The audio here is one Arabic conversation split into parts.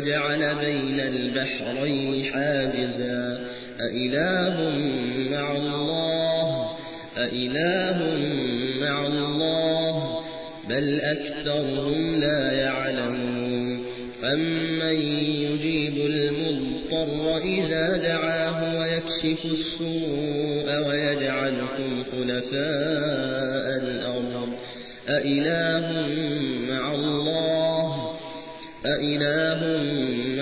وجعل بين البحرين حاجزا. أإله مع الله أإله مع الله بل أكثرهم لا يعلمون. أمن يجيب المضطر إذا دعاه ويكشف السوء ويجعلكم خلفاء الأرض. أإله مع الله أإله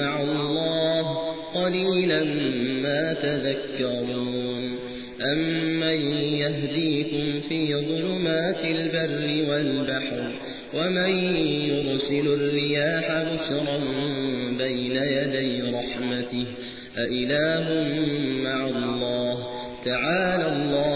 مع الله قليلا ما تذكرون. أمن يهديكم في ظلمات البر والبحر ومن يرسل الرياح بشرا بين يدي رحمته أإله مع الله تعالى الله